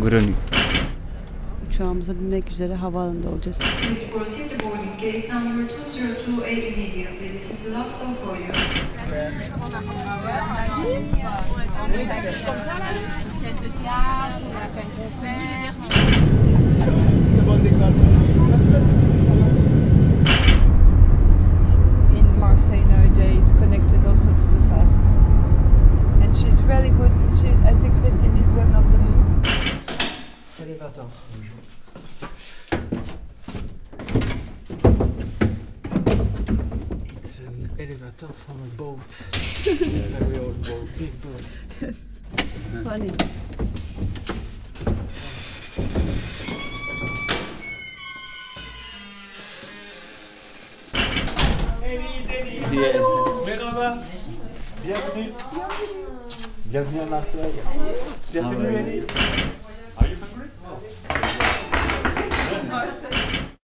Granny. Uçağımıza binmek üzere havaalanında olacağız. Elevator. It's an elevator from a boat. Very old boat, big boat. Funny. Merhaba. Bienvenue. Bienvenue à Marseille. Bienvenue Ellie.